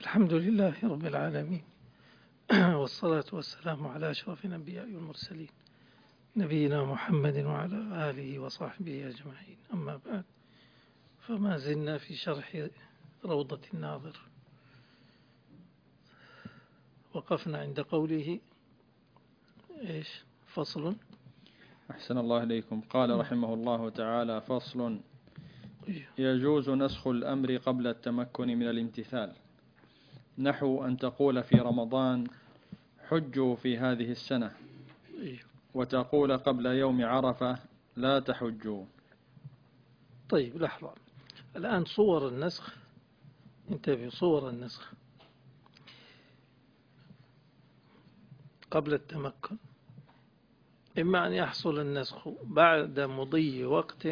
الحمد لله رب العالمين. والصلاة والسلام على أشرف الأنبياء والمرسلين نبينا محمد وعلى آله وصحبه أجمعين. أما بعد فما زلنا في شرح روضة الناظر. وقفنا عند قوله إيش؟ فصل. أحسن الله إليكم. قال رحمه الله تعالى فصل. يجوز نسخ الأمر قبل التمكن من الامتثال. نحو أن تقول في رمضان حجوا في هذه السنة. وتقول قبل يوم عرفة لا تحجوا. طيب لحظة. الآن صور النسخ. انتبه صور النسخ. قبل التمكن. إما أن يحصل النسخ بعد مضي وقت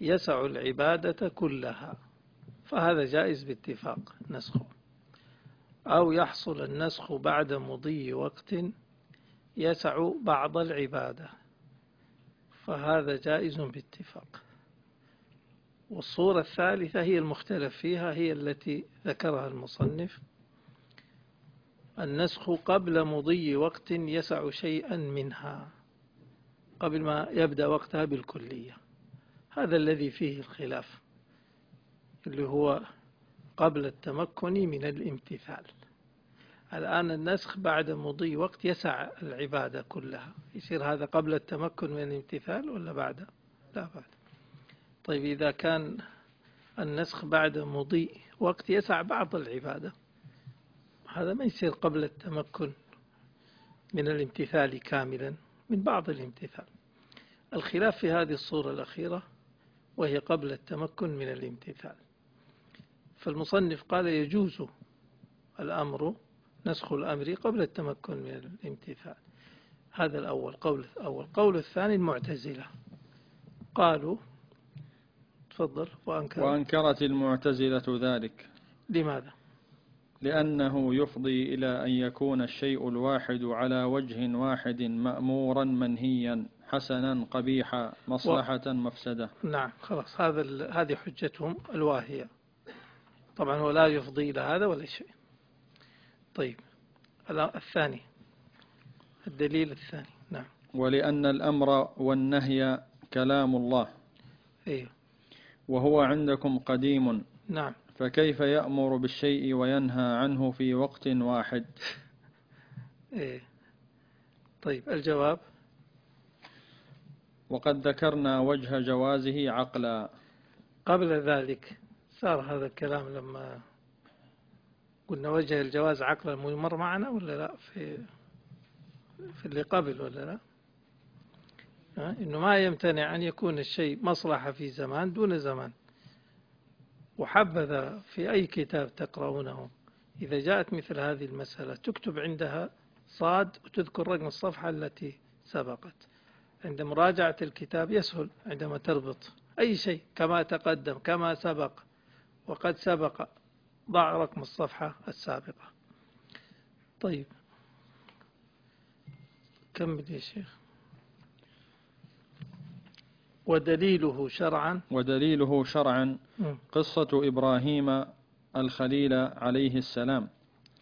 يسع العبادة كلها. فهذا جائز باتفاق نسخه. أو يحصل النسخ بعد مضي وقت يسع بعض العبادة. فهذا جائز باتفاق. والصورة الثالثة هي المختلف فيها هي التي ذكرها المصنف. النسخ قبل مضي وقت يسع شيئا منها قبل ما يبدأ وقتها بالكلية. هذا الذي فيه الخلاف اللي هو قبل التمكن من الامتثال. الآن النسخ بعد مضي وقت يسع العبادة كلها. يصير هذا قبل التمكن من الامتثال ولا بعد؟ لا بعد. طيب إذا كان النسخ بعد مضي وقت يسع بعض العبادة هذا ما يصير قبل التمكن من الامتثال كاملا من بعض الامتثال. الخلاف في هذه الصورة الأخيرة وهي قبل التمكن من الامتثال. فالمصنف قال يجوز الأمر نسخ الأمر قبل التمكن من الامتثال. هذا الأول. قول الأول. قول الثاني المعتزلة. قالوا تفضل. وأنكرت, وأنكرت المعتزلة ذلك. لماذا؟ لأنه يفضي إلى أن يكون الشيء الواحد على وجه واحد مأمورا منهيا حسنا قبيحا مصلحة و... مفسدة. نعم. خلاص. هذا هذه حجتهم الواهية. طبعا هو لا يفضي إلى هذا ولا شيء. طيب. الثاني. الدليل الثاني. نعم. ولأن الأمر والنهي كلام الله. أيوه وهو عندكم قديم. نعم. فكيف يأمر بالشيء وينهى عنه في وقت واحد؟ إيه. طيب الجواب؟ وقد ذكرنا وجه جوازه عقلا. قبل ذلك صار هذا الكلام لما قلنا وجه الجواز عقلا مر معنا ولا لا؟ في في اللي قبل ولا لا؟ إنه ما يمتنع أن يكون الشيء مصلحة في زمان دون زمان. وحبذا في أي كتاب تقرؤونه. إذا جاءت مثل هذه المسألة تكتب عندها صاد وتذكر رقم الصفحة التي سبقت. عند مراجعة الكتاب يسهل عندما تربط. أي شيء كما تقدم كما سبق. وقد سبق. ضع رقم الصفحة السابقة. طيب. كمل يا شيخ؟ ودليله شرعا. ودليله شرعا. قصة إبراهيم الخليل عليه السلام.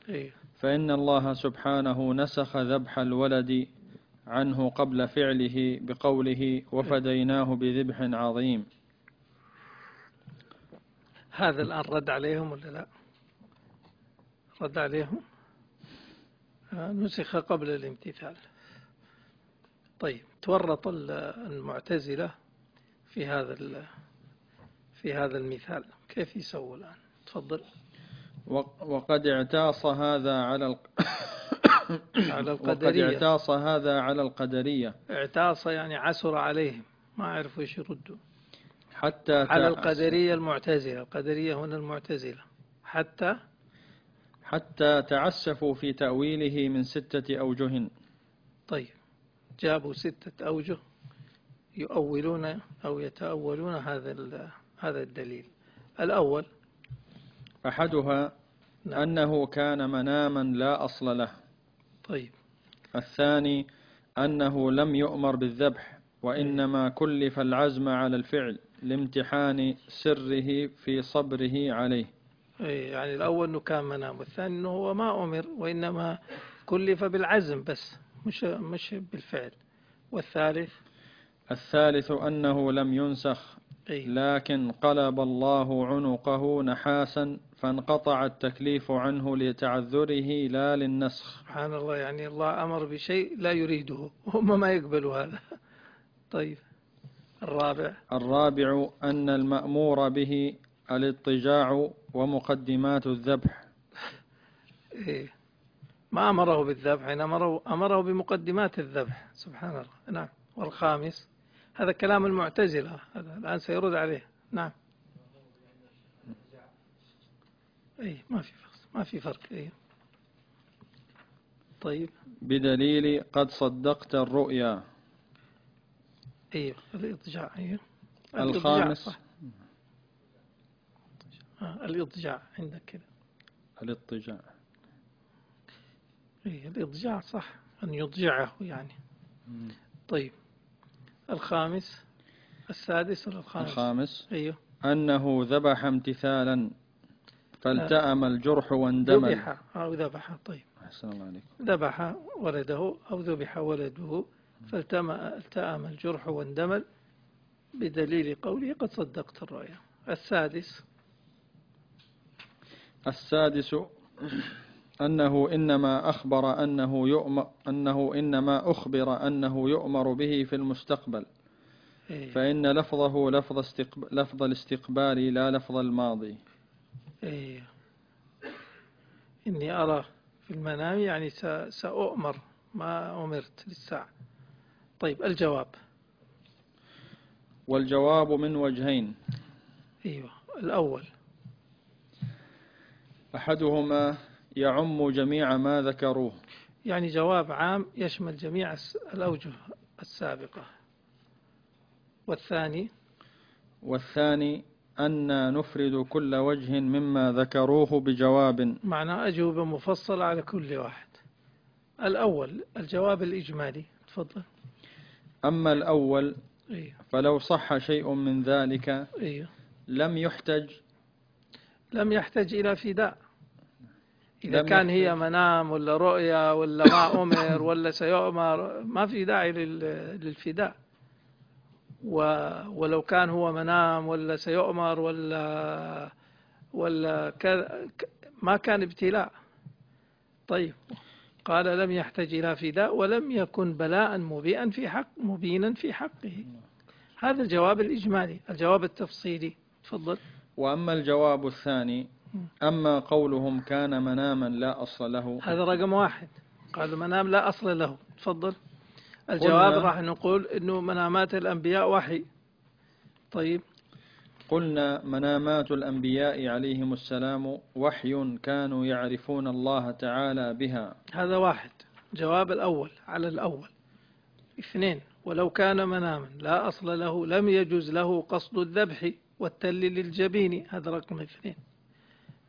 إيه. فإن الله سبحانه نسخ ذبح الولد عنه قبل فعله بقوله وفديناه بذبح عظيم هذا الآن رد عليهم ولا لا؟ رد عليهم. نسخ قبل الامتثال. طيب تورط المعتزلة في هذا في هذا المثال. كيف يسووا الآن؟ تفضل. وقد اعتاص هذا على على القدرية. وقد اعتاص هذا على القدرية. اعتاص يعني عسر عليهم. ما عرفوا إيش يردوا حتى على القدرية المعتزلة. القدرية هنا المعتزلة. حتى حتى تعسفوا في تأويله من ستة أوجه. طيب. جابوا ستة أوجه يؤولون أو يتأولون هذا هذا الدليل. الأول أحدها نعم. أنه كان مناما لا أصل له. طيب. الثاني أنه لم يؤمر بالذبح وإنما كلف العزم على الفعل لامتحان سره في صبره عليه. يعني الأول أنه كان منام والثاني أنه هو ما أمر وإنما كلف بالعزم بس مش مش بالفعل. والثالث؟ الثالث أنه لم ينسخ إيه. لكن قلب الله عنقه نحاسا فانقطع التكليف عنه لتعذره لا للنسخ. سبحان الله يعني الله أمر بشيء لا يريده هم ما يقبلوا هذا. طيب الرابع؟ الرابع أن المأمور به الاضطجاع ومقدمات الذبح. إيه. ما أمره بالذبح إن أمره, أمره بمقدمات الذبح. سبحان الله. نعم. والخامس هذا كلام المعتزلة. هذا الآن سيرد عليه. نعم. أي ما في فرق. ما في فرق. أي طيب. بدليل قد صدقت الرؤيا. أيوه الإضجاع أيوه الخامس الإضجاع عندك كذا. الاضطجاع أي الإضجاع صح أن يضجعه يعني. طيب الخامس السادس ولا الخامس؟ الخامس. أيوه. أنه ذبح امتثالا فالتأم الجرح واندمل. ذبح أو ذبح طيب. أحسن الله عليكم ذبح ولده أو ذبح ولده فالتأم التأم الجرح واندمل بدليل قوله قد صدقت الرؤيا السادس السادس أنه إنما أخبر أنه يؤمر أنه إنما أخبر أنه يؤمر به في المستقبل. إيه. فإن لفظه لفظ. لفظ الاستقبال لا لفظ الماضي. إيه. إني أرى في المنام يعني سأؤمر ما أمرت للساعة. طيب الجواب. والجواب من وجهين. أيوه الأول. أحدهما يعم جميع ما ذكروه. يعني جواب عام يشمل جميع الأوجه السابقة. والثاني؟ والثاني أن نفرد كل وجه مما ذكروه بجواب. معنى أجوبة مفصلة على كل واحد. الأول الجواب الإجمالي. تفضل. أما الأول أيوه فلو صح شيء من ذلك أيوه لم يحتج. لم يحتج إلى فداء. إذا كان هي. منام ولا رؤيا ولا ما أمر ولا سيؤمر ما في داعي لل- للفداء. ولو كان هو منام ولا سيؤمر ولا ولا كذا ما كان ابتلاء. طيب. قال لم يحتج إلى فداء ولم يكن بلاء مبيئا في حق مبينا في حقه. هذا الجواب الإجمالي. الجواب التفصيلي. تفضل. وأما الجواب الثاني أما قولهم كان مناما لا أصل له. هذا رقم واحد. قال منام لا أصل له. تفضل. الجواب راح نقول أنه منامات الأنبياء وحي. طيب. قلنا منامات الأنبياء عليهم السلام وحي كانوا يعرفون الله تعالى بها. هذا واحد. جواب الأول على الأول. اثنين. ولو كان مناما لا أصل له لم يجوز له قصد الذبح والتل للجبين. هذا رقم اثنين.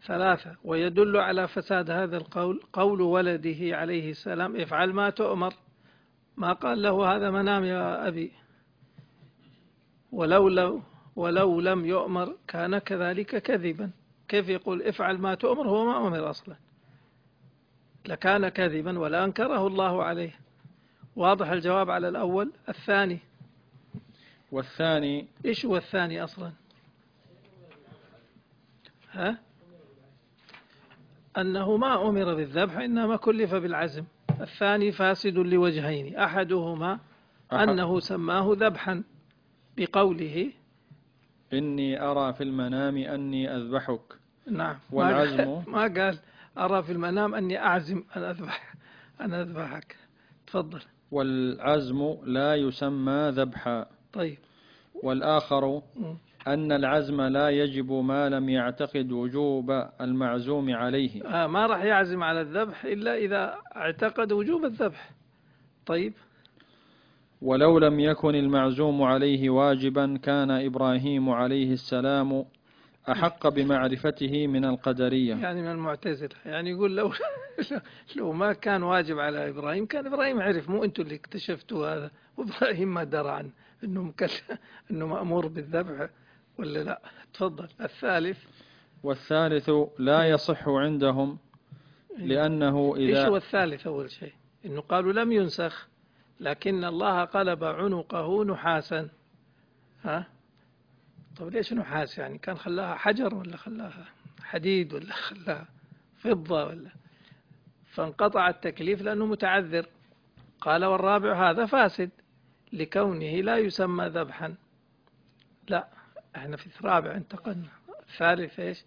ثلاثة ويدل على فساد هذا القول قول ولده عليه السلام افعل ما تؤمر. ما قال له هذا منام يا أبي. ولو لو ولو لم يؤمر كان كذلك كذبا. كيف يقول افعل ما تؤمر؟ هو ما أمر أصلا. لكان كذبا ولا أنكره الله عليه. واضح الجواب على الأول؟ الثاني. والثاني إيش هو الثاني أصلا؟ ها؟ أنه ما أمر بالذبح إنما كلف بالعزم. الثاني فاسد لوجهين أحدهما أحد. أنه سماه ذبحا بقوله إني أرى في المنام أني أذبحك. نعم. والعزم؟ ما قال أرى في المنام أني أعزم أن أذبح أن أذبحك. تفضل. والعزم لا يسمى ذبحا. طيب. والآخر؟ مم. أن العزم لا يجب ما لم يعتقد وجوب المعزوم عليه. آه ما راح يعزم على الذبح إلا إذا اعتقد وجوب الذبح. طيب. ولو لم يكن المعزوم عليه واجبا كان إبراهيم عليه السلام أحق بمعرفته من القدرية. يعني من المعتزلة. يعني يقول لو لو ما كان واجب على إبراهيم كان إبراهيم عرف مو أنتم اللي اكتشفتوا هذا؟ وإبراهيم ما درى عن أنه أنه مأمور بالذبح. ولا لا؟ تفضل. الثالث. والثالث لا يصح عندهم لأنه إيش هو إذا الثالث أول شيء؟ إنه قالوا لم ينسخ لكن الله قلب عنقه نحاسا. ها؟ طب ليش نحاس يعني؟ كان خلاها حجر ولا خلاها حديد ولا خلاها فضة ولا؟ فانقطع التكليف لأنه متعذر. قال والرابع هذا فاسد لكونه لا يسمى ذبحا. لا. إحنا في الرابع انتقلنا. الثالث إيش؟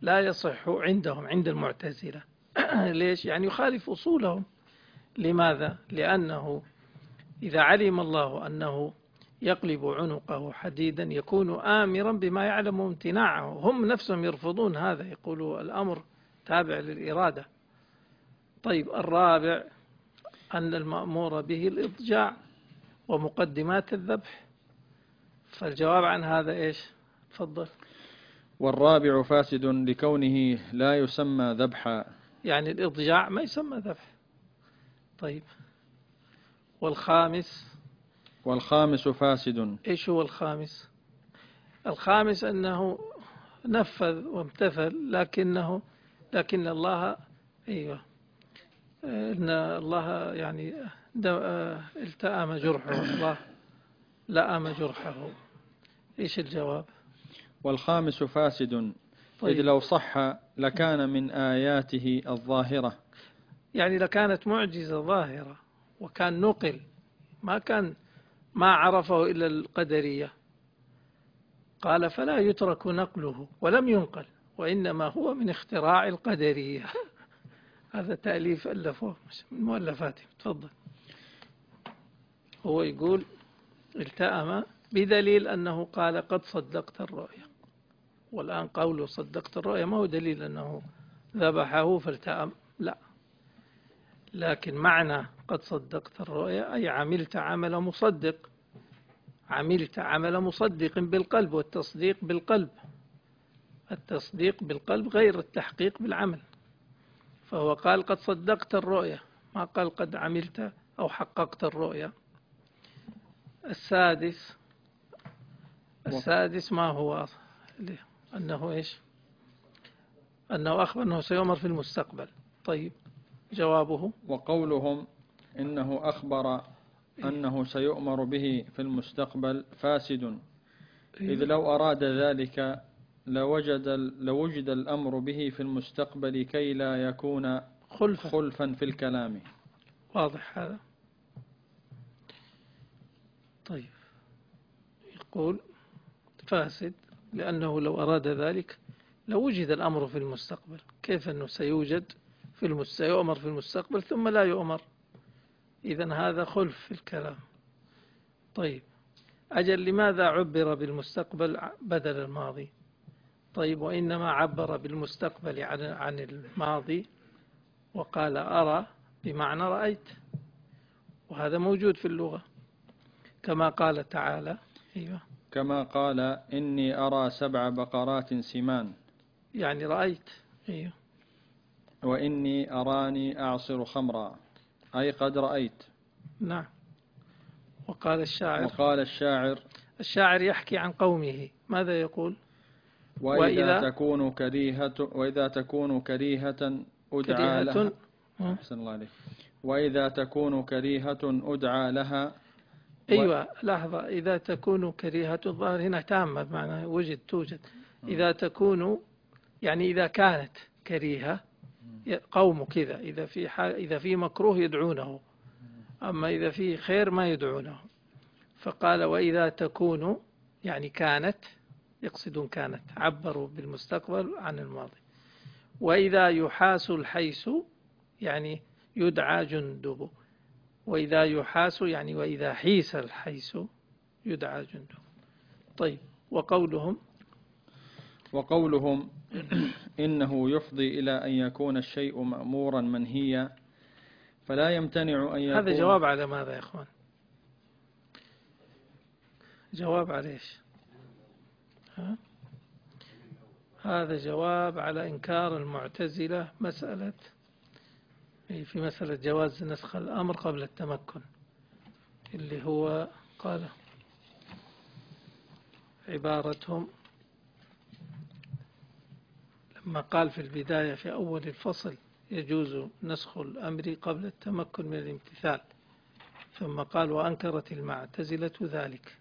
لا يصح عندهم عند المعتزلة. ليش؟ يعني يخالف أصولهم. لماذا؟ لأنه إذا علم الله أنه يقلب عنقه حديدا يكون آمرا بما يعلم امتناعه. هم نفسهم يرفضون هذا يقولوا الأمر تابع للإرادة. طيب الرابع أن المأمور به الإضجاع ومقدمات الذبح. فالجواب عن هذا إيش؟ تفضل. والرابع فاسد لكونه لا يسمى ذبحا. يعني الإضجاع ما يسمى ذبح. طيب. والخامس؟ والخامس فاسد. إيش هو الخامس؟ الخامس أنه نفذ وامتثل لكنه لكن الله أيوه. إن الله يعني آه، التأم جرحه. الله لأم جرحه. إيش الجواب؟ والخامس فاسد. إذ طيب. لو صح لكان من آياته الظاهرة. يعني لكانت معجزة ظاهرة وكان نقل ما كان ما عرفه إلا القدرية. قال فلا يترك نقله ولم ينقل وإنما هو من اختراع القدرية. هذا تأليف ألفوه من مؤلفاتهم تفضل. هو يقول التأم بدليل أنه قال قد صدقت الرؤيا. والآن قوله صدقت الرؤيا ما هو دليل أنه ذبحه فالتأم. لا. لكن معنى قد صدقت الرؤيا أي عملت عمل مصدق. عملت عمل مصدق بالقلب والتصديق بالقلب. التصديق بالقلب غير التحقيق بالعمل. فهو قال قد صدقت الرؤيا. ما قال قد عملت أو حققت الرؤيا. السادس السادس ما هو؟ أنه إيش؟ أنه أخبر أنه سيؤمر في المستقبل. طيب جوابه؟ وقولهم إنه أخبر أنه سيؤمر به في المستقبل فاسد. إذ لو أراد ذلك لوجد, لوجد الأمر به في المستقبل كي لا يكون خلفا. خلفا في الكلام. واضح هذا؟ طيب. يقول فاسد لأنه لو أراد ذلك لوجد الأمر في المستقبل. كيف أنه سيوجد؟ في. سيؤمر في المستقبل ثم لا يؤمر. إذا هذا خلف في الكلام. طيب أجل لماذا عبر بالمستقبل بدل الماضي؟ طيب وإنما عبر بالمستقبل عن عن الماضي وقال أرى بمعنى رأيت. وهذا موجود في اللغة كما قال تعالى. أيوه. كما قال إني أرى سبع بقرات سمان. يعني رأيت أيوه. وإني أراني أعصر خمرا. أي قد رأيت. نعم. وقال الشاعر وقال الشاعر الشاعر يحكي عن قومه. ماذا يقول؟ وإذا وإذا- تكون كريهة وإذا تكون كريهة أدعى لها. كريهة أحسن الله عليك. وإذا تكون كريهة أدعى لها أيوة لحظة إذا تكون كريهة الظاهر هنا تامة بمعنى وجد توجد. إذا تكون يعني إذا كانت كريهة قوم كذا إذا في إذا في مكروه يدعونه أما إذا في خير ما يدعونه. فقال وإذا تكون يعني كانت يقصدون كانت عبروا بالمستقبل عن الماضي. وإذا يحاس الحيس يعني يدعى جندب وإذا يحاس يعني وإذا حيس الحيس يدعى جندب طيب وقولهم؟ وقولهم إنه يفضي إلى أن يكون الشيء مأمورا منهيا فلا يمتنع أن يكون هذا جواب على ماذا يا إخوان؟ جواب على إيش؟ ها؟ هذا جواب على إنكار المعتزلة مسألة أي في مسألة جواز نسخ الأمر قبل التمكن اللي هو قال عبارتهم لما قال في البداية في أول الفصل يجوز نسخ الأمر قبل التمكن من الامتثال ثم قال وأنكرت المعتزلة ذلك.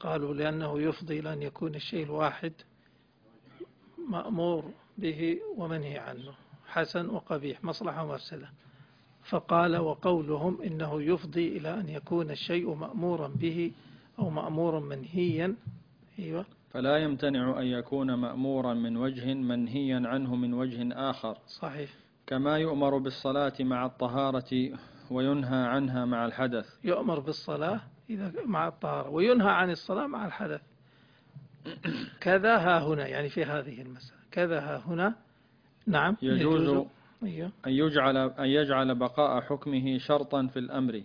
قالوا لأنه يفضي أن يكون الشيء الواحد مأمور به ومنهي عنه. حسن وقبيح مصلحة ومفسدة. فقال وقولهم إنه يفضي إلى أن يكون الشيء مأمورا به أو مأمورا منهيا. أيوة. فلا يمتنع أن يكون مأمورا من وجه منهيا عنه من وجه آخر. صحيح. كما يؤمر بالصلاة مع الطهارة وينهى عنها مع الحدث. يؤمر بالصلاة إذا مع الطهارة وينهى عن الصلاة مع الحدث. كذا ها هنا يعني في هذه المسألة. كذا ها هنا نعم يجوز أيوه أن يجعل أن يجعل بقاء حكمه شرطا في الأمر.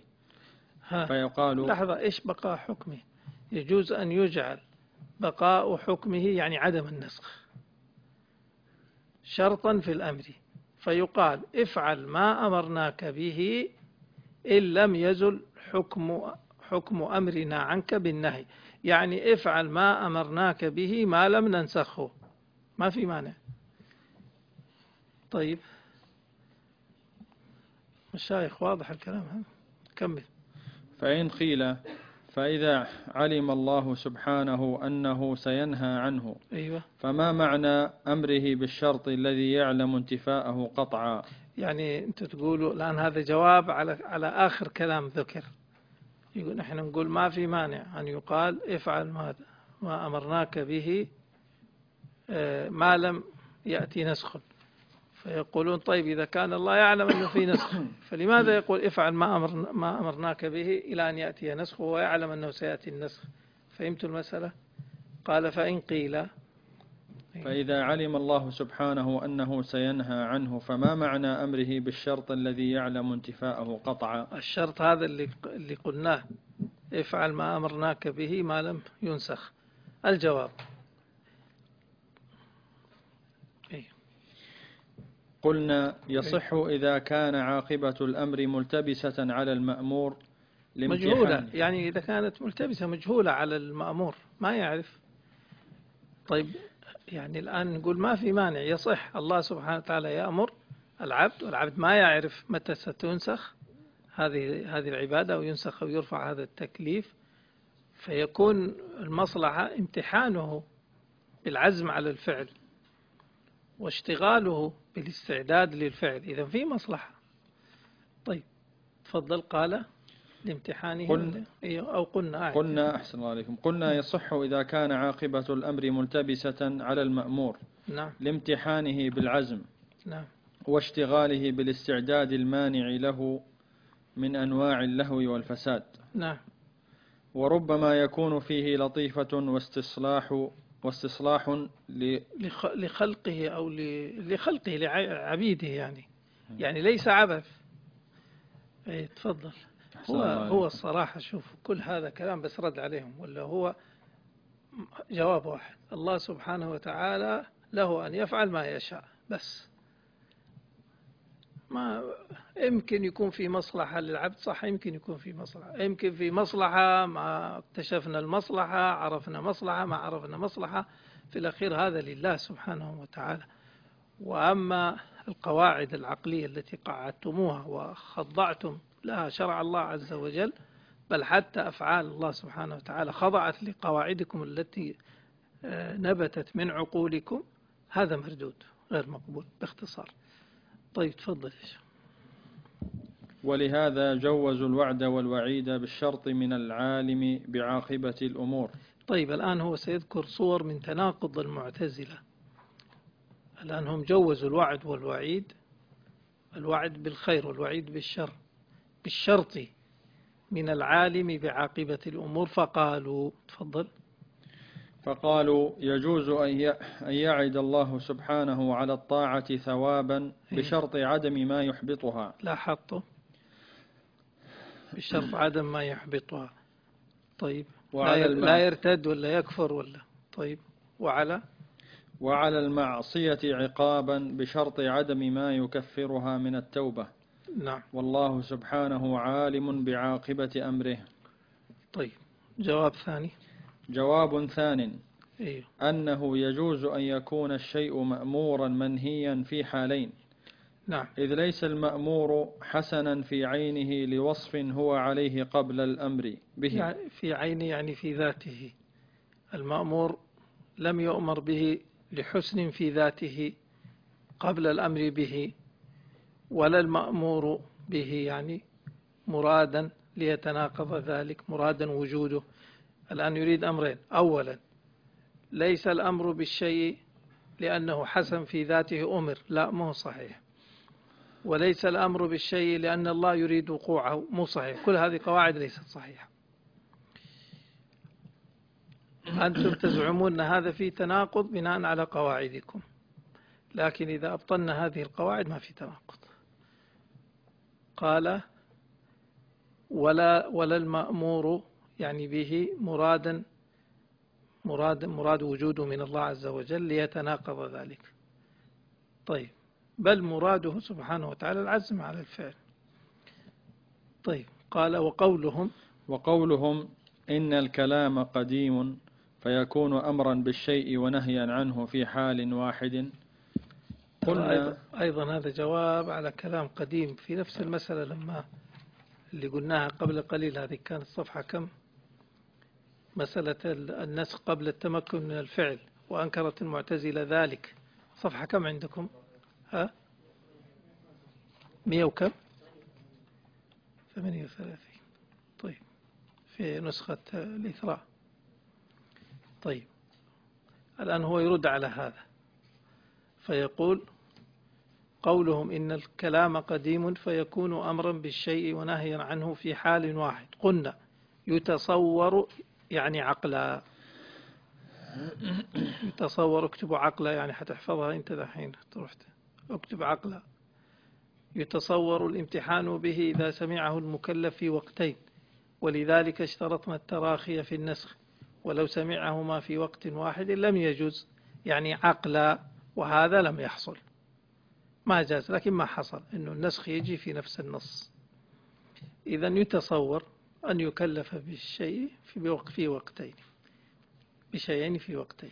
ها فيقال لحظة إيش بقاء حكمه؟ يجوز أن يجعل بقاء حكمه يعني عدم النسخ. شرطا في الأمر. فيقال افعل ما أمرناك به إن لم يزل حكم حكم أمرنا عنك بالنهي. يعني افعل ما أمرناك به ما لم ننسخه. ما في مانع. طيب. مشايخ واضح الكلام ها؟ كمل. فإن قيل فإذا علم الله سبحانه أنه سينهى عنه أيوة. فما معنى أمره بالشرط الذي يعلم انتفاءه قطعا؟ يعني أنت تقولوا الآن هذا جواب على على آخر كلام ذكر. يقول نحن نقول ما في مانع أن يقال افعل ما ما أمرناك به آه، ما لم يأتي نسخ فيقولون طيب إذا كان الله يعلم أنه في نسخ فلماذا يقول افعل ما, أمر ما أمرناك به إلى أن يأتي نسخ وهو يعلم أنه سيأتي النسخ؟ فهمت المسألة؟ قال فإن قيل. فإذا علم الله سبحانه أنه سينهى عنه فما معنى أمره بالشرط الذي يعلم انتفاءه قطعا؟ الشرط هذا اللي اللي قلناه. افعل ما أمرناك به ما لم ينسخ. الجواب إيه. قلنا يصح إذا كان عاقبة الأمر ملتبسة على المأمور مجهولة. يعني إذا كانت ملتبسة مجهولة على المأمور ما يعرف. طيب يعني الآن نقول ما في مانع. يصح الله سبحانه وتعالى يأمر العبد والعبد ما يعرف متى ستنسخ هذه هذه العبادة وينسخ ويرفع هذا التكليف. فيكون المصلحة امتحانه بالعزم على الفعل واشتغاله بالاستعداد للفعل. إذا في مصلحة. طيب تفضل. قال لامتحانه. قلنا- أيوه، أو قلنا أعد. قلنا أحسن الله عليكم. قلنا يصح إذا كان عاقبة الأمر ملتبسة على المأمور. نعم. لامتحانه بالعزم. نعم. واشتغاله بالاستعداد المانع له من أنواع اللهو والفساد. نعم. وربما يكون فيه لطيفة واستصلاح واستصلاح ل- لخ- لخلقه أو ل- لخلقه لعبيده يعني. يعني ليس عبث. أي تفضل. هو هو. الصراحة شوف كل هذا كلام بس رد عليهم ولا هو جواب واحد. الله سبحانه وتعالى له أن يفعل ما يشاء بس. ما يمكن يكون في مصلحة للعبد صح يمكن يكون في مصلحة. يمكن في مصلحة ما اكتشفنا المصلحة عرفنا مصلحة ما عرفنا مصلحة. في الأخير هذا لله سبحانه وتعالى. وأما القواعد العقلية التي قعدتموها وخضعتم لها شرع الله عز وجل بل حتى أفعال الله سبحانه وتعالى خضعت لقواعدكم التي آه، نبتت من عقولكم هذا مردود غير مقبول باختصار. طيب تفضل. ولهذا جوزوا الوعد والوعيد بالشرط من العالم بعاقبة الأمور. طيب الآن هو سيذكر صور من تناقض المعتزلة. الآن هم جوزوا الوعد والوعيد الوعد بالخير والوعيد بالشر بالشرط من العالم بعاقبة الأمور فقالوا تفضل. فقالوا يجوز أن يعد الله سبحانه على الطاعة ثوابا بشرط عدم ما يحبطها. لاحظته بشرط عدم ما يحبطها. طيب. وعلى لا يرتد ولا يكفر ولا. طيب. وعلى؟ وعلى المعصية عقابا بشرط عدم ما يكفرها من التوبة. نعم. والله سبحانه عالم بعاقبة أمره. طيب. جواب ثاني. جواب ثان. أيوه أنه يجوز أن يكون الشيء مأمورا منهيا في حالين. نعم. إذ ليس المأمور حسنا في عينه لوصف هو عليه قبل الأمر به. يعني في عينه يعني في ذاته. المأمور لم يؤمر به لحسن في ذاته قبل الأمر به ولا المأمور به يعني مرادا ليتناقض ذلك مرادا وجوده. الآن يريد أمرين. أولا ليس الأمر بالشيء لأنه حسن في ذاته أمر. لا مو صحيح. وليس الأمر بالشيء لأن الله يريد وقوعه. مو صحيح. كل هذه قواعد ليست صحيحة. أنتم تزعمون أن هذا في تناقض بناء على قواعدكم. لكن إذا أبطلنا هذه القواعد ما في تناقض. قال ولا ولا المأمور يعني به مرادا مراد مراد وجوده من الله عز وجل ليتناقض ذلك. طيب بل مراده سبحانه وتعالى العزم على الفعل. طيب قال وقولهم وقولهم إن الكلام قديم فيكون أمرا بالشيء ونهيا عنه في حال واحد. قلنا أيضا, أيضا هذا جواب على كلام قديم في نفس المسألة لما اللي قلناها قبل قليل. هذه كانت صفحة كم؟ مسألة النسخ قبل التمكن من الفعل وأنكرت المعتزلة ذلك. صفحة كم عندكم؟ ها؟ مئة وكم؟ ثمانية وثلاثين. طيب في نسخة الإثراء. طيب الآن هو يرد على هذا. فيقول قولهم إن الكلام قديم فيكون أمرا بالشيء ونهيا عنه في حال واحد. قلنا يتصور يعني عقلا يتصور اكتبوا عقلا يعني حتحفظها انت دحين تروح اكتب عقلا يتصور الامتحان به إذا سمعه المكلف في وقتين ولذلك اشترطنا التراخي في النسخ. ولو سمعهما في وقت واحد لم يجوز يعني عقلا وهذا لم يحصل. ما جاز لكن ما حصل أنه النسخ يجي في نفس النص. إذا يتصور أن يكلف بالشيء في وقتين بشيئين في وقتين.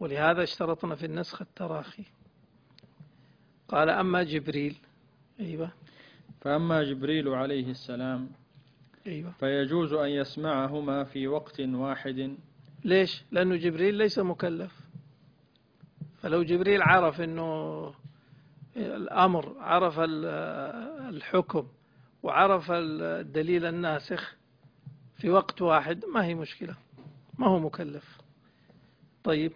ولهذا اشترطنا في النسخ التراخي. قال أما جبريل أيوة. فأما جبريل عليه السلام أيوة. فيجوز أن يسمعهما في وقت واحد. ليش؟ لأنه جبريل ليس مكلف. فلو جبريل عرف أنه الأمر عرف الحكم وعرف الدليل الناسخ في وقت واحد ما هي مشكلة ما هو مكلف. طيب.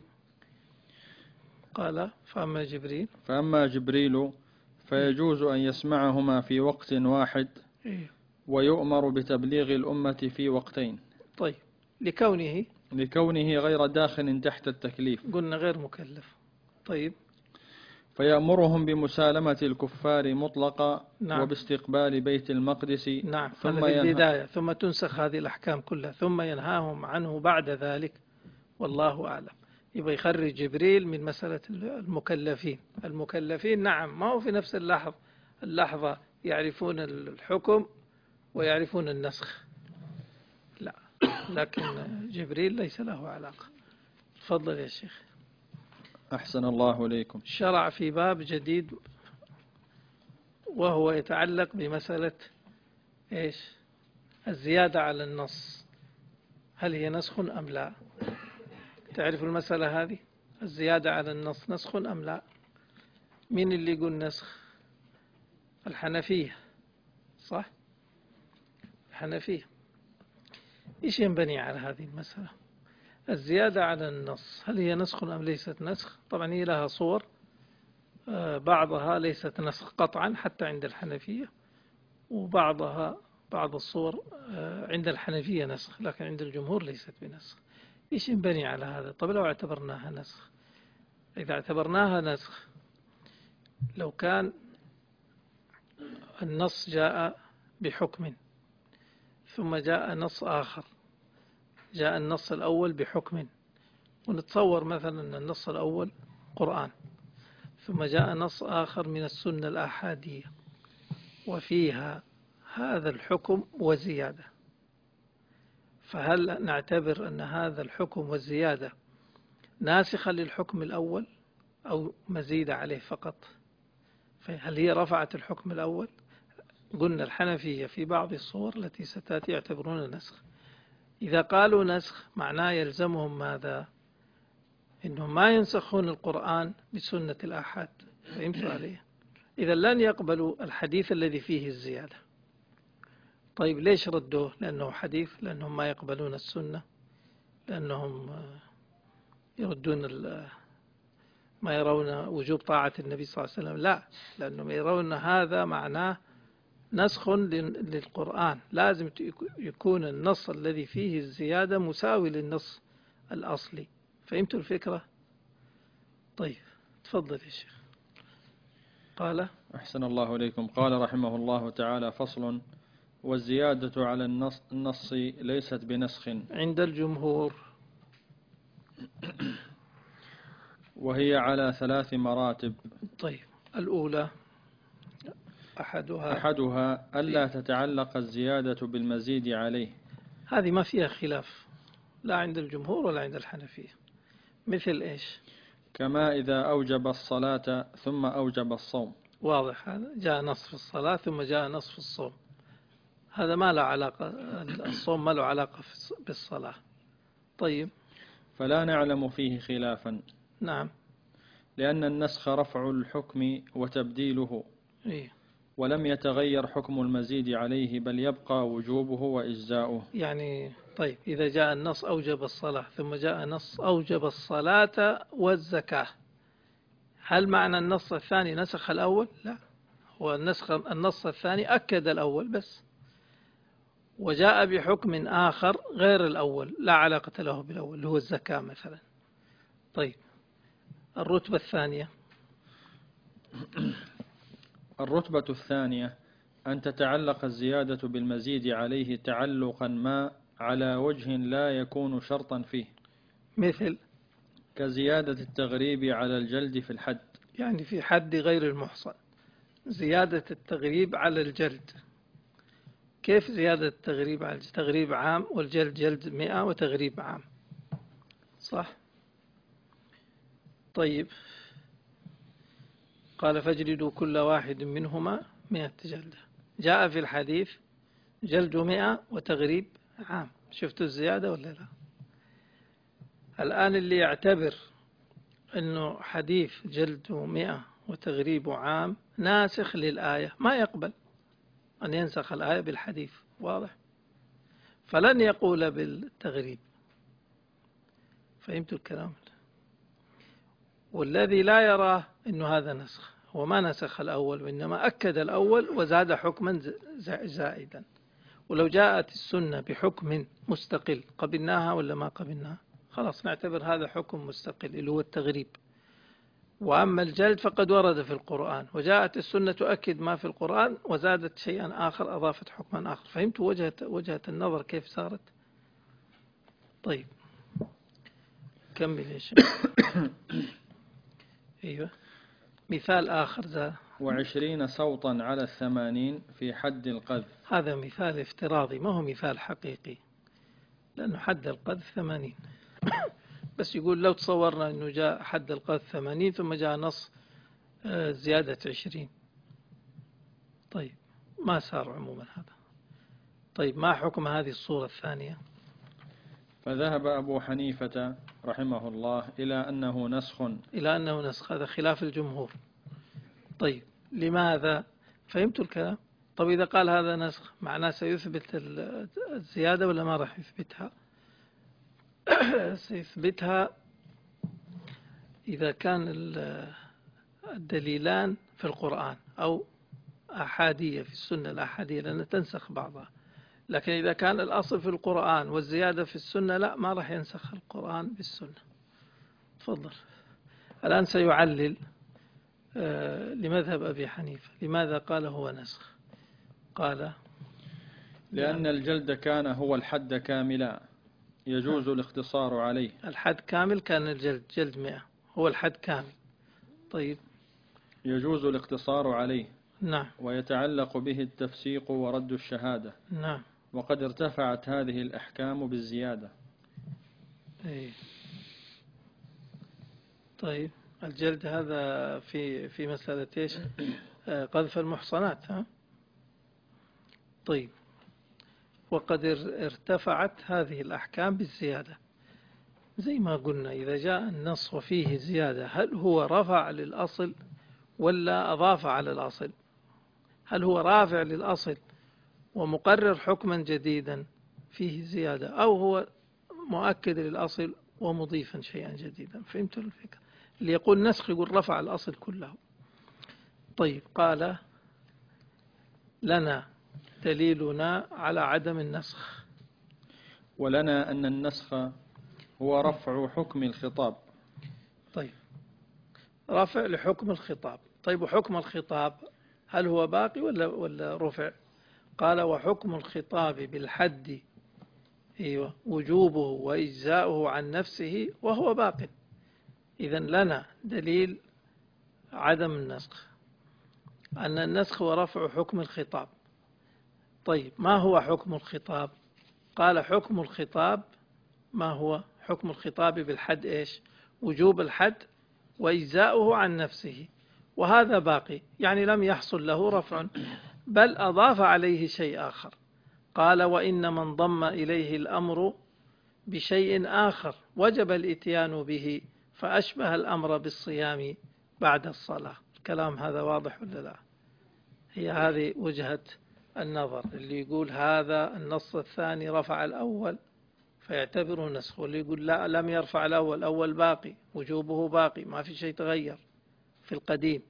قال فأما جبريل؟ فأما جبريل فيجوز أن يسمعهما في وقت واحد إيه. ويؤمر بتبليغ الأمة في وقتين. طيب. لكونه لكونه غير داخل تحت التكليف. قلنا غير مكلف. طيب. فيأمرهم بمسالمة الكفار مطلقا نعم. وباستقبال بيت المقدس نعم. ثم هذا البداية. ثم تنسخ هذه الأحكام كلها. ثم ينهاهم عنه بعد ذلك. والله أعلم. يبغى يخرج جبريل من مسألة المكلفين. المكلفين نعم ما هو في نفس اللحظة. اللحظة يعرفون الحكم ويعرفون النسخ. لا. لكن جبريل ليس له علاقة. تفضل يا شيخ. أحسن الله إليكم. شرع في باب جديد وهو يتعلق بمسألة إيش؟ الزيادة على النص. هل هي نسخ أم لا؟ تعرف المسألة هذه؟ الزيادة على النص نسخ أم لا؟ مين اللي يقول نسخ؟ الحنفية. صح؟ الحنفية. إيش ينبني على هذه المسألة؟ الزيادة على النص. هل هي نسخ أم ليست نسخ؟ طبعا هي لها صور. آه، بعضها ليست نسخ قطعا حتى عند الحنفية وبعضها بعض الصور آه، عند الحنفية نسخ لكن عند الجمهور ليست بنسخ. إيش ينبني على هذا؟ طب لو اعتبرناها نسخ؟ إذا اعتبرناها نسخ لو كان النص جاء بحكم ثم جاء نص آخر جاء النص الأول بحكم. ونتصور مثلا أن النص الأول قرآن. ثم جاء نص آخر من السنة الآحادية. وفيها هذا الحكم وزيادة. فهل نعتبر أن هذا الحكم والزيادة ناسخة للحكم الأول أو مزيدة عليه فقط؟ هل هي رفعت الحكم الأول؟ قلنا الحنفية في بعض الصور التي ستأتي يعتبرون نسخ إذا قالوا نسخ معناه يلزمهم ماذا؟ إنهم ما ينسخون القرآن بسنة الآحاد. فهمتوا عليه. إذا لن يقبلوا الحديث الذي فيه الزيادة. طيب ليش ردوه؟ لأنه حديث لأنهم ما يقبلون السنة لأنهم يردون ما يرون وجوب طاعة النبي صلى الله عليه وسلم. لا لأنهم يرون هذا معناه نسخ للقرآن. لازم يكون النص الذي فيه الزيادة مساوي للنص الأصلي. فهمت الفكرة؟ طيب تفضل يا شيخ. قال أحسن الله إليكم. قال رحمه الله تعالى فصل والزيادة على النص, النص ليست بنسخ. عند الجمهور. وهي على ثلاث مراتب. طيب الأولى أحدها أحدها ألا تتعلق الزيادة بالمزيد عليه. هذه ما فيها خلاف لا عند الجمهور ولا عند الحنفية. مثل إيش؟ كما إذا أوجب الصلاة ثم أوجب الصوم. واضح هذا؟ جاء نص في الصلاة ثم جاء نص في الصوم. هذا ما له علاقة الصوم ما له علاقة بالصلاة. طيب. فلا نعلم فيه خلافا. نعم. لأن النسخ رفع الحكم وتبديله. إيه؟ ولم يتغير حكم المزيد عليه بل يبقى وجوبه وإجزاؤه. يعني طيب إذا جاء النص أوجب الصلاة ثم جاء نص أوجب الصلاة والزكاة. هل معنى النص الثاني نسخ الأول؟ لا. هو النسخ النص الثاني أكد الأول بس. وجاء بحكم آخر غير الأول لا علاقة له بالأول اللي هو الزكاة مثلا. طيب الرتبة الثانية. الرتبة الثانية أن تتعلق الزيادة بالمزيد عليه تعلقا ما على وجه لا يكون شرطا فيه. مثل كزيادة التغريب على الجلد في الحد. يعني في حد غير المحصن. زيادة التغريب على الجلد. كيف زيادة التغريب على الجلد؟ تغريب عام والجلد جلد مئة وتغريب عام. صح؟ طيب. قال فاجلدوا كل واحد منهما مئة جلدة. جاء في الحديث جلد مئة وتغريب عام. شفتوا الزيادة ولا لا؟ الآن اللي يعتبر أنه حديث جلد مئة وتغريب عام ناسخ للآية ما يقبل أن ينسخ الآية بالحديث. واضح؟ فلن يقول بالتغريب. فهمت الكلام؟ والذي لا يراه أنه هذا نسخ. هو ما نسخ الأول وإنما أكد الأول وزاد حكما زائدا. ولو جاءت السنة بحكم مستقل قبلناها ولا ما قبلناها؟ خلاص نعتبر هذا حكم مستقل اللي هو التغريب. وأما الجلد فقد ورد في القرآن. وجاءت السنة تؤكد ما في القرآن وزادت شيئا آخر أضافت حكما آخر. فهمت وجهة, وجهة النظر كيف صارت؟ طيب. كمل يا شيخ. أيوة. مثال آخر ذا. وعشرين صوتا على الثمانين في حد القذف. هذا مثال افتراضي ما هو مثال حقيقي؟ لأنه حد القذف ثمانين. بس يقول لو تصورنا أنه جاء حد القذف ثمانين ثم جاء نص آه، زيادة عشرين. طيب ما صار عموما هذا. طيب ما حكم هذه الصورة الثانية؟ فذهب أبو حنيفة رحمه الله إلى أنه نسخ. إلى أنه نسخ هذا خلاف الجمهور. طيب لماذا؟ فهمت الكلام؟ طيب إذا قال هذا نسخ معناه سيثبت الزيادة ولا ما راح يثبتها؟ سيثبتها إذا كان الدليلان في القرآن أو أحادية في السنة الأحادية لأن تنسخ بعضها. لكن إذا كان الأصل في القرآن والزيادة في السنة لا ما راح ينسخ القرآن بالسنة. تفضل. الآن سيعلل آه، لمذهب أبي حنيفة. لماذا قال هو نسخ؟ قال لأن الجلد كان هو الحد كاملا. يجوز الاختصار عليه. الحد كامل كان الجلد جلد مئة. هو الحد كامل. طيب. يجوز الاقتصار عليه. نعم. ويتعلق به التفسيق ورد الشهادة. نعم. وقد ارتفعت هذه الأحكام بالزيادة أي. طيب الجلد هذا في في مسألة إيش؟ آه، قذف المحصنات ها؟ طيب وقد ارتفعت هذه الأحكام بالزيادة زي ما قلنا إذا جاء النص وفيه زيادة هل هو رفع للأصل ولا أضاف على الأصل هل هو رافع للأصل ومقرر حكما جديدا فيه زيادة أو هو مؤكد للأصل ومضيفا شيئا جديدا. فهمت الفكرة؟ اللي يقول نسخ يقول رفع الأصل كله. طيب قال لنا دليلنا على عدم النسخ. ولنا أن النسخ هو رفع حكم الخطاب. طيب رفع لحكم الخطاب. طيب وحكم الخطاب هل هو باقي ولا ولا رفع؟ قال وحكم الخطاب بالحد أيوة وجوبه وإجزاؤه عن نفسه وهو باق. إذا لنا دليل عدم النسخ أن النسخ هو رفع حكم الخطاب. طيب ما هو حكم الخطاب؟ قال حكم الخطاب ما هو؟ حكم الخطاب بالحد إيش؟ وجوب الحد وإجزاؤه عن نفسه وهذا باقي يعني لم يحصل له رفع. بل أضاف عليه شيء آخر. قال وإن من ضم إليه الأمر بشيء آخر وجب الإتيان به فأشبه الأمر بالصيام بعد الصلاة. الكلام هذا واضح ولا لا؟ هي هذه وجهة النظر اللي يقول هذا النص الثاني رفع الأول فيعتبره نسخ واللي يقول لا لم يرفع الأول الأول باقي وجوبه باقي ما في شيء تغير في القديم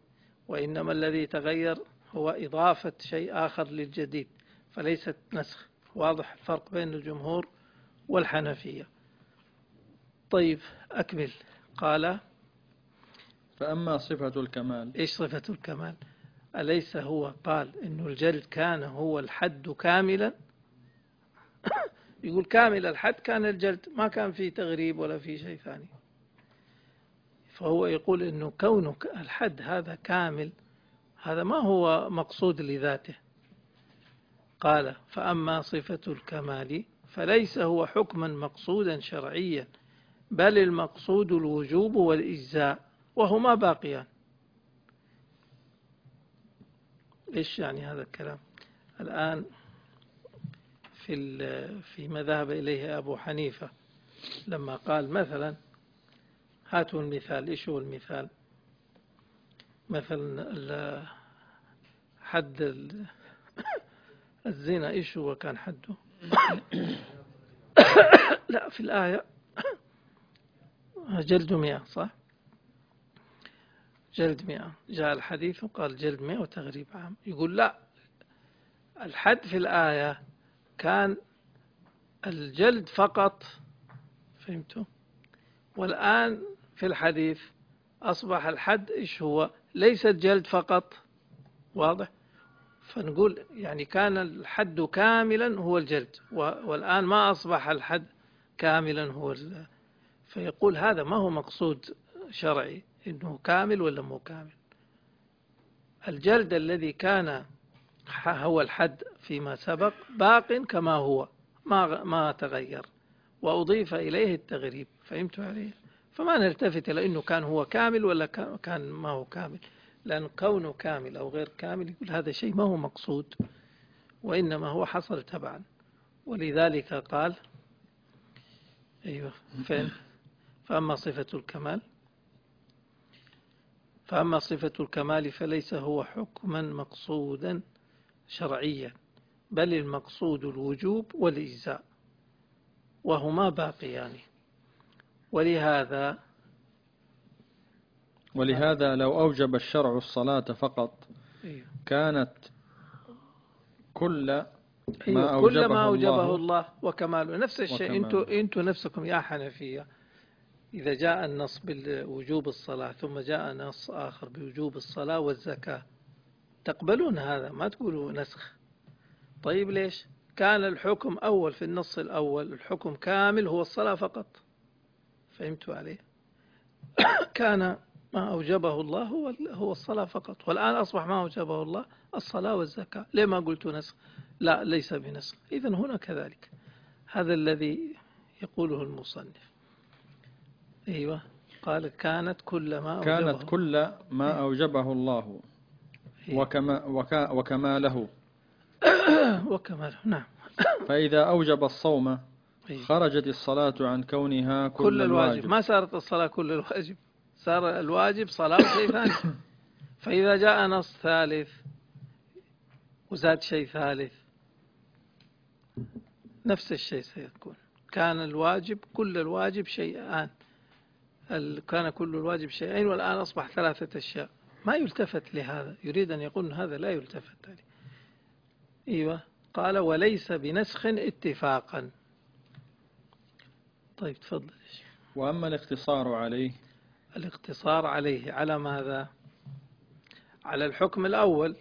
وإنما الذي تغير هو إضافة شيء آخر للجديد فليست نسخ. واضح الفرق بين الجمهور والحنفية. طيب أكمل. قال فأما صفة الكمال. إيش صفة الكمال؟ أليس هو قال إنه الجلد كان هو الحد كاملا؟ يقول كامل الحد كان الجلد ما كان فيه تغريب ولا فيه شيء ثاني. فهو يقول إنه كونه الحد هذا كامل هذا ما هو مقصود لذاته؟ قال فأما صفة الكمال فليس هو حكما مقصودا شرعيا بل المقصود الوجوب والإجزاء وهما باقيان. إيش يعني هذا الكلام؟ الآن في في ما ذهب إليه أبو حنيفة لما قال مثلا هاتوا المثال إيش هو المثال؟ مثلا حد الزنا إيش هو كان حده؟ لا في الآية جلد مئة صح؟ جلد مئة. جاء الحديث وقال جلد مئة وتغريب عام. يقول لا الحد في الآية كان الجلد فقط فهمتوا؟ والآن في الحديث أصبح الحد إيش هو؟ ليس الجلد فقط. واضح؟ فنقول يعني كان الحد كاملا هو الجلد والآن ما أصبح الحد كاملا هو فيقول هذا ما هو مقصود شرعي إنه كامل ولا مو كامل؟ الجلد الذي كان هو الحد فيما سبق باق كما هو ما ما تغير وأضيف إليه التغريب. فهمت عليه فما نلتفت إلى أنه كان هو كامل ولا كان ما هو كامل. لأن كونه كامل أو غير كامل يقول هذا شيء ما هو مقصود وإنما هو حصل تبعا. ولذلك قال أيوة فين؟ فأما صفة الكمال فأما صفة الكمال فليس هو حكما مقصودا شرعيا بل المقصود الوجوب والإجزاء وهما باقيان. ولهذا ولهذا لو أوجب الشرع الصلاة فقط أيوه. كانت كل ما أيوه أوجبه كل ما أوجبه الله, الله وكماله. نفس الشيء أنتم أنتم نفسكم يا حنفية إذا جاء النص بوجوب الصلاة ثم جاء نص آخر بوجوب الصلاة والزكاة تقبلون هذا؟ ما تقولوا نسخ. طيب ليش؟ كان الحكم أول في النص الأول الحكم كامل هو الصلاة فقط. فهمتوا عليه. كان ما أوجبه الله هو هو الصلاة فقط. والآن أصبح ما أوجبه الله الصلاة والزكاة. ليه ما قلت نسخ؟ لا ليس بنسخ. إذا هنا كذلك. هذا الذي يقوله المصنف. أيوة. قال كانت كل ما أوجبه كانت كل ما إيه. أوجبه الله. إيه. وكما وكا وكماله وكماله نعم. فإذا أوجب الصوم. خرجت الصلاة عن كونها كل, كل الواجب. الواجب. ما صارت الصلاة كل الواجب. صار الواجب صلاة شيء ثاني فإذا جاء نص ثالث وزاد شيء ثالث نفس الشيء سيكون. كان الواجب كل الواجب شيئان. كان كل الواجب شيئين والآن أصبح ثلاثة أشياء. ما يلتفت لهذا. يريد أن يقول هذا لا يلتفت عليه. أيوة. قال وليس بنسخ اتفاقا. طيب تفضل وأما الاقتصار عليه؟ الاقتصار عليه على ماذا؟ على الحكم الأول.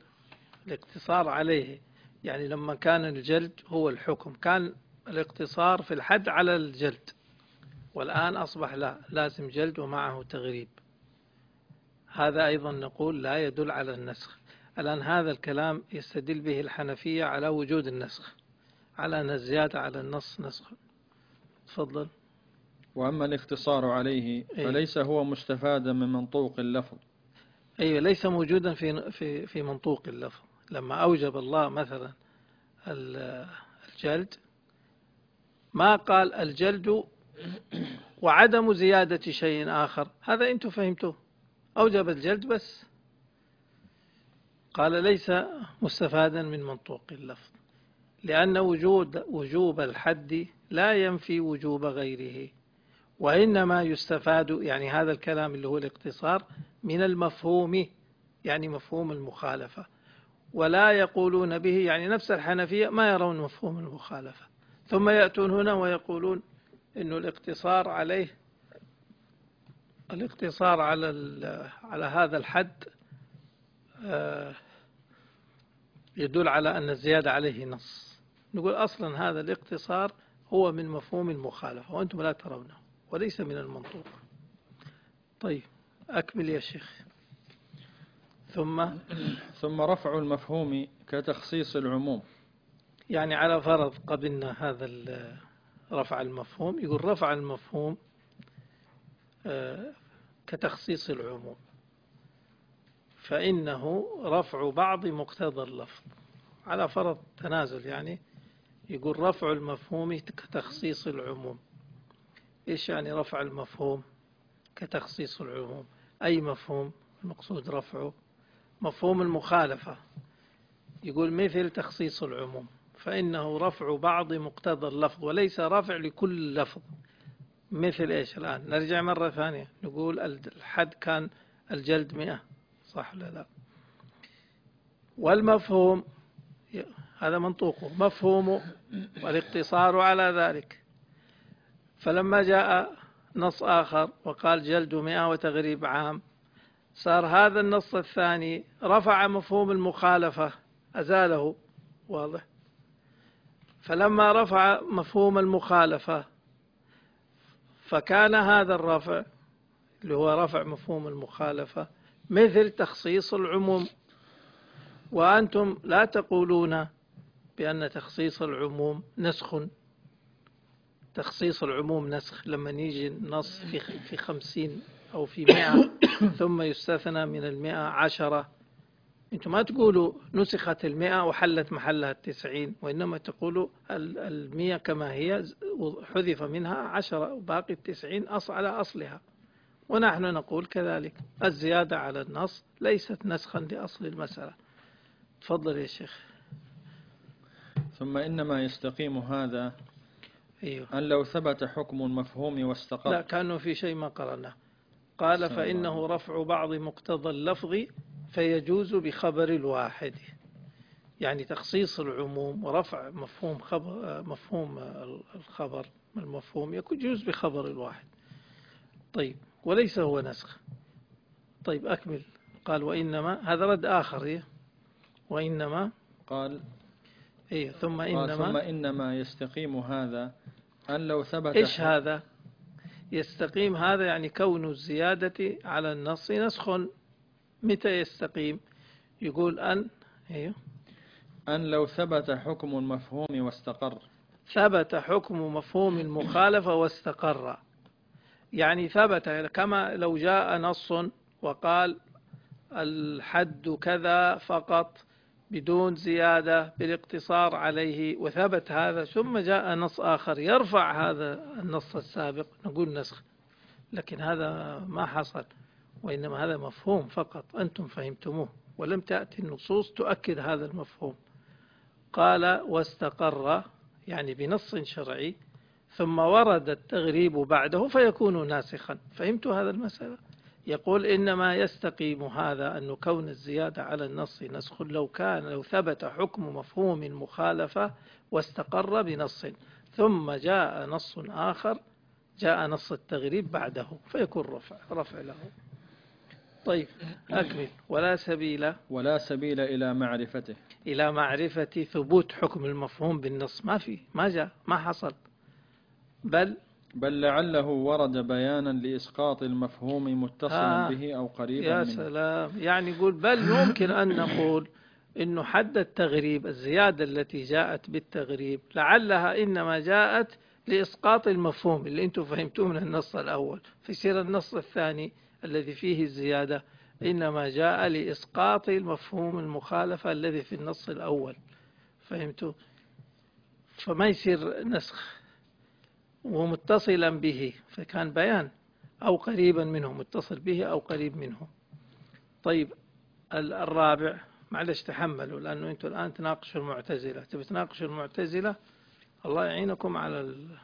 الاقتصار عليه يعني لما كان الجلد هو الحكم. كان الاقتصار في الحد على الجلد. والآن أصبح لا لازم جلد ومعه تغريب. هذا أيضا نقول لا يدل على النسخ. الآن هذا الكلام يستدل به الحنفية على وجود النسخ. على أن الزيادة على النص نسخ. تفضل. وأما الاختصار عليه إيه. فليس هو مستفادا من منطوق اللفظ. أيوة ليس موجودا في في في منطوق اللفظ. لما أوجب الله مثلا الجلد ما قال الجلد وعدم زيادة شيء آخر؟ هذا أنتم فهمتوه. أوجب الجلد بس. قال ليس مستفادا من منطوق اللفظ لأن وجود وجوب الحد لا ينفي وجوب غيره. وإنما يستفاد يعني هذا الكلام اللي هو الاقتصار من المفهوم يعني مفهوم المخالفة. ولا يقولون به يعني نفس الحنفية ما يرون مفهوم المخالفة. ثم يأتون هنا ويقولون أن الاقتصار عليه الاقتصار على على هذا الحد آه، يدل على أن الزيادة عليه نص. نقول أصلا هذا الاقتصار هو من مفهوم المخالفة وأنتم لا ترونه. وليس من المنطوق. طيب أكمل يا شيخ. ثم؟ ثم رفع المفهوم كتخصيص العموم. يعني على فرض قبلنا هذا رفع المفهوم يقول رفع المفهوم آه، كتخصيص العموم. فإنه رفع بعض مقتضى اللفظ. على فرض تنازل يعني يقول رفع المفهوم كتخصيص العموم. إيش يعني رفع المفهوم كتخصيص العموم؟ أي مفهوم المقصود رفعه؟ مفهوم المخالفة. يقول مثل تخصيص العموم فإنه رفع بعض مقتضى اللفظ وليس رفع لكل لفظ. مثل إيش الآن؟ نرجع مرة ثانية. نقول الحد كان الجلد مئة صح ولا لا؟ والمفهوم هذا منطوقه مفهومه والاقتصار على ذلك. فلما جاء نص آخر وقال جلد مئة وتغريب عام صار هذا النص الثاني رفع مفهوم المخالفة أزاله واضح. فلما رفع مفهوم المخالفة فكان هذا الرفع اللي هو رفع مفهوم المخالفة مثل تخصيص العموم. وأنتم لا تقولون بأن تخصيص العموم نسخ تخصيص العموم نسخ لما يجي النص في في خمسين أو في مئة ثم يستثنى من المئة عشرة. أنتم ما تقولوا نسخت المئة وحلت محلها التسعين وإنما تقولوا المئة كما هي حذف منها عشرة وباقي التسعين أصل على أصلها. ونحن نقول كذلك. الزيادة على النص ليست نسخا لأصل المسألة. تفضل يا شيخ. ثم إنما يستقيم هذا أيوه. أن لو ثبت حكم المفهوم واستقر. لا كانه في شيء ما قرأناه. قال فإنه رفع بعض مقتضى اللفظ فيجوز بخبر الواحد. يعني تخصيص العموم ورفع مفهوم خبر مفهوم الخبر المفهوم يكون يجوز بخبر الواحد. طيب وليس هو نسخ. طيب أكمل. قال وإنما هذا رد آخر إيه؟ وإنما. قال. إيه ثم إنما. ثم إنما يستقيم هذا أن لو ثبت إيش هذا؟ يستقيم هذا يعني كون الزيادة على النص نسخ. متى يستقيم؟ يقول أن أيوه. أن لو ثبت حكم المفهوم واستقر. ثبت حكم مفهوم المخالفة واستقر. يعني ثبت كما لو جاء نص وقال الحد كذا فقط بدون زيادة بالاقتصار عليه وثبت هذا ثم جاء نص آخر يرفع هذا النص السابق نقول نسخ. لكن هذا ما حصل وإنما هذا مفهوم فقط أنتم فهمتموه ولم تأتي النصوص تؤكد هذا المفهوم. قال واستقر يعني بنص شرعي ثم ورد التغريب بعده فيكون ناسخا. فهمت هذا المسألة؟ يقول إنما يستقيم هذا أن كون الزيادة على النص نسخ لو كان لو ثبت حكم مفهوم مخالفة واستقر بنص ثم جاء نص آخر جاء نص التغريب بعده فيكون رفع, رفع له. طيب أكمل. ولا سبيل ولا سبيل إلى معرفته. إلى معرفة ثبوت حكم المفهوم بالنص. ما في ما جاء ما حصل. بل بل لعله ورد بيانا لإسقاط المفهوم متصلا آه. به أو قريبا يا منه. سلام. يعني يقول بل يمكن أن نقول أنه حد التغريب الزيادة التي جاءت بالتغريب لعلها إنما جاءت لإسقاط المفهوم اللي أنتم فهمتوه من النص الأول. فيصير النص الثاني الذي فيه الزيادة إنما جاء لإسقاط المفهوم المخالفة الذي في النص الأول. فهمتوا؟ فما يصير نسخ. ومتصلا به فكان بيان أو قريبا منه متصل به أو قريب منه. طيب الرابع معلش تحملوا لأنه أنتم الآن تناقشوا المعتزلة. تبي تناقشوا المعتزلة؟ الله يعينكم على ال...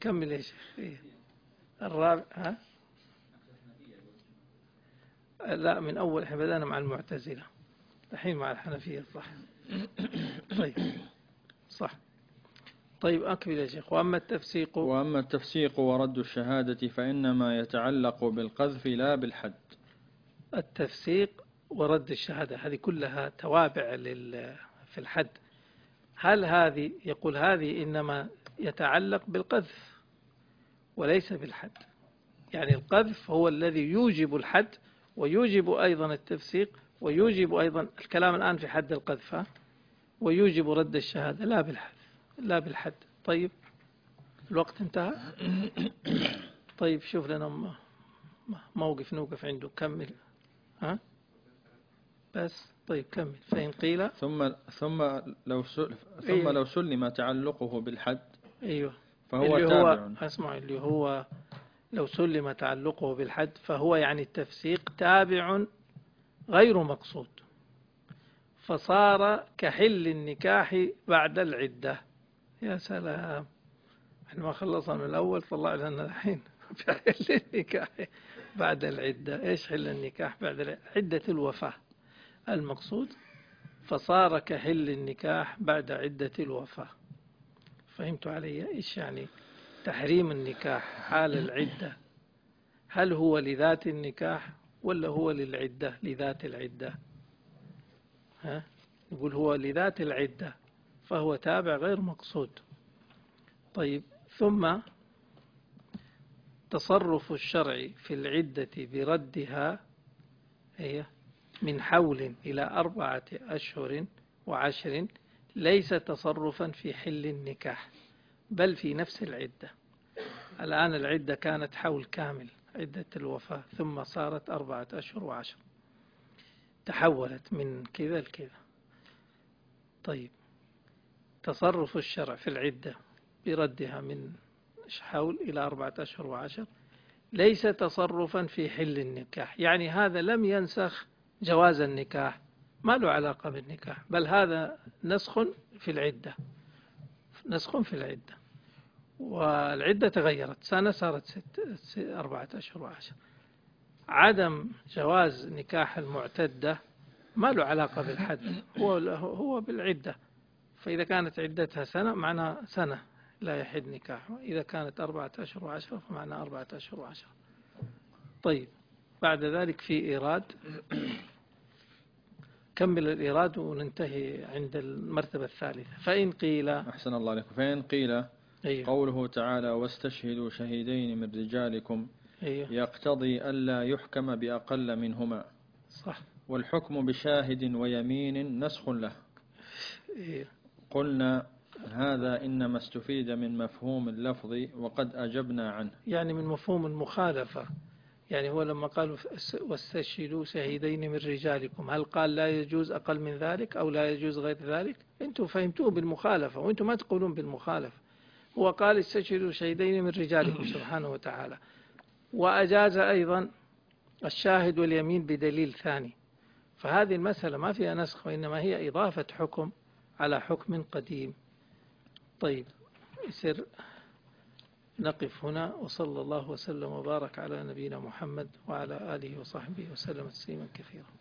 كمل يا شيخ. الرابع ها؟ لا من أول إحنا بدأنا مع المعتزلة. الحين مع الحنفية صح. طيب صح. طيب أكمل يا شيخ. وأما التفسيق وأما التفسيق ورد الشهادة فإنما يتعلق بالقذف لا بالحد. التفسيق ورد الشهادة هذه كلها توابع لل في الحد. هل هذه يقول هذه إنما يتعلق بالقذف وليس بالحد. يعني القذف هو الذي يوجب الحد ويوجب أيضا التفسيق ويوجب أيضا الكلام الآن في حد القذف ويوجب رد الشهادة لا بالحد. لا بالحد. طيب الوقت انتهى. طيب شوف لنا موقف نوقف عنده. كمل. ها؟ بس. طيب كمل. فإن قيل. ثم ثم لو ثم أيوه لو سلم تعلقه بالحد. أيوه. فهو اللي تابع. هو أسمع اللي هو لو سلم تعلقه بالحد فهو يعني التفسيق تابع غير مقصود. فصار كحل النكاح بعد العدة. يا سلام. إحنا ما خلصنا من الأول طلع لنا الحين. في حل النكاح. بعد العدة. إيش حل النكاح؟ بعد عدة الوفاة. المقصود فصار كحل النكاح بعد عدة الوفاة. فهمت علي؟ إيش يعني تحريم النكاح؟ حال العدة. هل هو لذات النكاح ولا هو للعدة؟ لذات العدة. ها؟ يقول هو لذات العدة. فهو تابع غير مقصود. طيب ثم تصرف الشرع في العدة بردها هي من حول إلى أربعة أشهر وعشر ليس تصرفا في حل النكاح بل في نفس العدة. الآن العدة كانت حول كامل عدة الوفاة ثم صارت أربعة أشهر وعشر. تحولت من كذا لكذا. طيب تصرف الشرع في العدة بردها من حول إلى أربعة أشهر وعشر ليس تصرفا في حل النكاح. يعني هذا لم ينسخ جواز النكاح ما له علاقة بالنكاح بل هذا نسخ في العدة نسخ في العدة. والعدة تغيرت سنة صارت ست أربعة أشهر وعشر. عدم جواز نكاح المعتدة ما له علاقة بالحد هو هو بالعدة. فإذا كانت عدتها سنة معناها سنة لا يحد نكاح. إذا كانت أربعة أشهر وعشرة فمعنى أربعة أشهر وعشرة. طيب بعد ذلك في إيراد. كمل الإيراد؟ وننتهي عند المرتبة الثالثة. فإن قيل أحسن الله عليكم. فإن قيل أيوه. قوله تعالى واستشهدوا شهيدين من رجالكم أيوه. يقتضي ألا يحكم بأقل منهما. صح. والحكم بشاهد ويمين نسخ له. أيوه قلنا هذا إنما استفيد من مفهوم اللفظ وقد أجبنا عنه. يعني من مفهوم المخالفة. يعني هو لما قال واستشهدوا شهيدين من رجالكم هل قال لا يجوز أقل من ذلك أو لا يجوز غير ذلك؟ أنتم فهمتوه بالمخالفة وأنتم ما تقولون بالمخالفة. هو قال استشهدوا شهيدين من رجالكم سبحانه وتعالى. وأجاز أيضا الشاهد واليمين بدليل ثاني. فهذه المسألة ما فيها نسخ وإنما هي إضافة حكم على حكم قديم. طيب يصير نقف هنا وصلى الله وسلم وبارك على نبينا محمد وعلى آله وصحبه وسلم تسليما كثيرا.